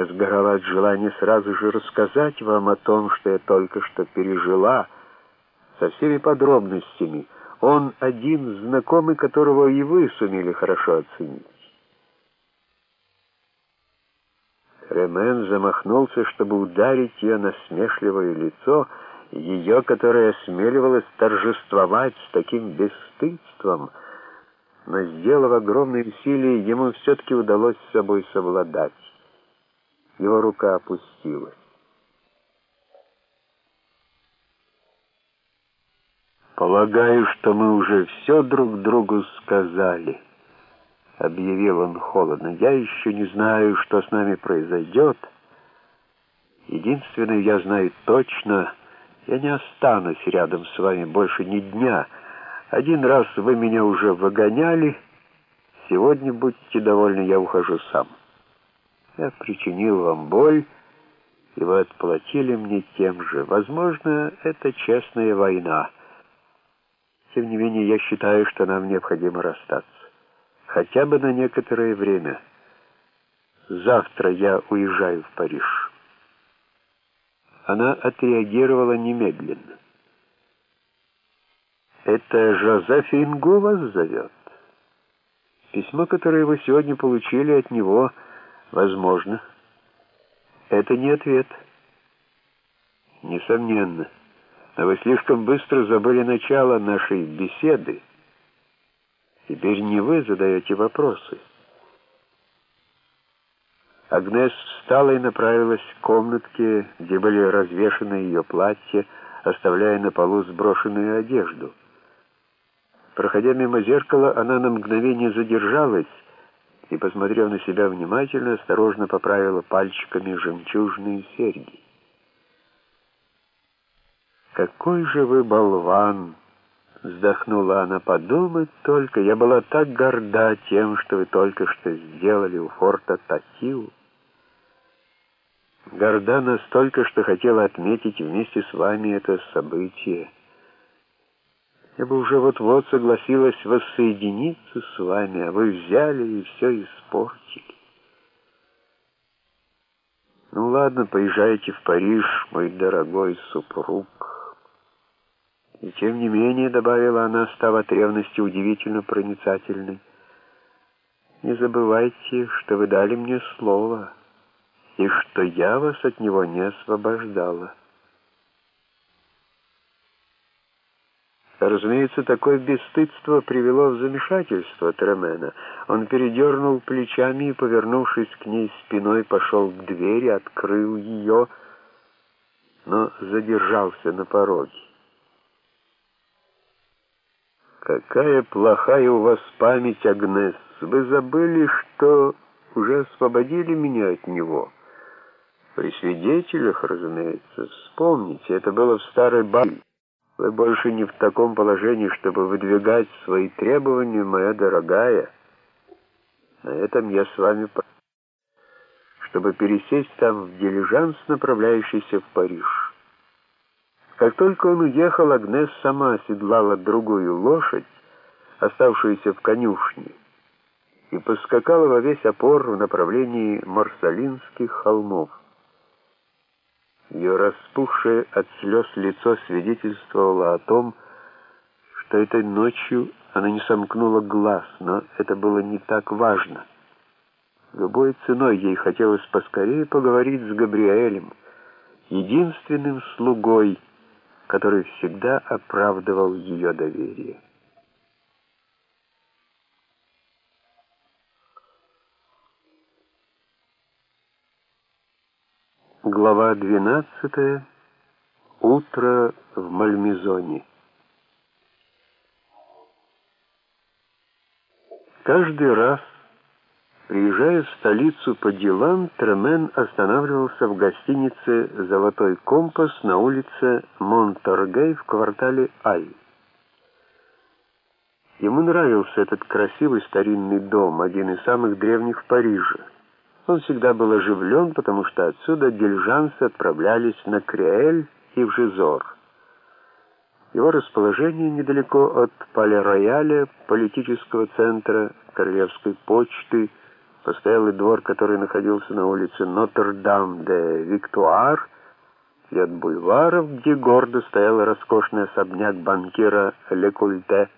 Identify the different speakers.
Speaker 1: Я сгорала от желания сразу же рассказать вам о том, что я только что пережила, со всеми подробностями. Он один знакомый, которого и вы сумели хорошо оценить. Ремен замахнулся, чтобы ударить ее на смешливое лицо, ее, которая осмеливалась торжествовать с таким бесстыдством, но, сделав огромные усилия, ему все-таки удалось с собой совладать. Его рука опустилась. «Полагаю, что мы уже все друг другу сказали», — объявил он холодно. «Я еще не знаю, что с нами произойдет. Единственное, я знаю точно, я не останусь рядом с вами больше ни дня. Один раз вы меня уже выгоняли, сегодня, будьте довольны, я ухожу сам». Я причинил вам боль, и вы отплатили мне тем же. Возможно, это честная война. Тем не менее, я считаю, что нам необходимо расстаться. Хотя бы на некоторое время. Завтра я уезжаю в Париж. Она отреагировала немедленно. «Это Жозефин Гу вас зовет?» Письмо, которое вы сегодня получили от него, — Возможно. Это не ответ. Несомненно. Но вы слишком быстро забыли начало нашей беседы. Теперь не вы задаете вопросы. Агнес встала и направилась к комнатке, где были развешаны ее платья, оставляя на полу сброшенную одежду. Проходя мимо зеркала, она на мгновение задержалась, и, посмотрев на себя внимательно, осторожно поправила пальчиками жемчужные серьги. «Какой же вы болван!» — вздохнула она. «Подумать только, я была так горда тем, что вы только что сделали у форта Татил. Горда настолько, что хотела отметить вместе с вами это событие». Я бы уже вот-вот согласилась воссоединиться с вами, а вы взяли и все испортили. Ну ладно, поезжайте в Париж, мой дорогой супруг. И тем не менее, добавила она, став от ревности удивительно проницательной, не забывайте, что вы дали мне слово, и что я вас от него не освобождала. Разумеется, такое бесстыдство привело в замешательство Тремена. Он передернул плечами и, повернувшись к ней спиной, пошел к двери, открыл ее, но задержался на пороге. «Какая плохая у вас память, Агнес! Вы забыли, что уже освободили меня от него?» «При свидетелях, разумеется. Вспомните, это было в старой бане. Вы больше не в таком положении, чтобы выдвигать свои требования, моя дорогая. На этом я с вами чтобы пересесть там в дилижанс, направляющийся в Париж. Как только он уехал, Агнес сама оседлала другую лошадь, оставшуюся в конюшне, и поскакала во весь опор в направлении Марсалинских холмов. Ее распухшее от слез лицо свидетельствовало о том, что этой ночью она не сомкнула глаз, но это было не так важно. Любой ценой ей хотелось поскорее поговорить с Габриэлем, единственным слугой, который всегда оправдывал ее доверие. Глава 12. Утро в Мальмезоне. Каждый раз, приезжая в столицу по делам, Тремен останавливался в гостинице «Золотой компас» на улице Монторгей в квартале Аль. Ему нравился этот красивый старинный дом, один из самых древних в Париже. Он всегда был оживлен, потому что отсюда дилижансы отправлялись на Криэль и в Жизор. Его расположение недалеко от Пале-Рояля, политического центра, королевской почты, постоялый двор, который находился на улице Нотр-Дам-де-Виктуар, и от бульваров, где гордо стоял роскошный особняк банкира Лекульте,